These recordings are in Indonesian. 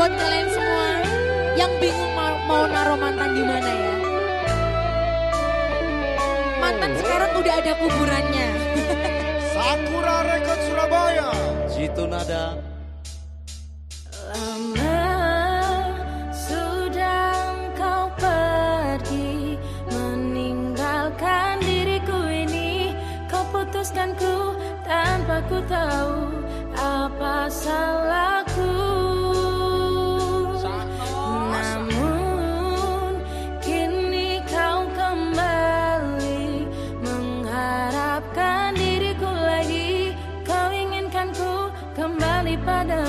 buat kalian semua yang bingung mau, mau naruh mantan di mana ya. Mantan sekarang udah ada kuburannya. Sakura Record Surabaya. Jitu nada. Lama sudah kau pergi meninggalkan diriku ini. Putuskan ku tanpa ku tahu apa salahku. daripada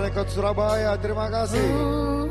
Record Surabaya. Terima kasih.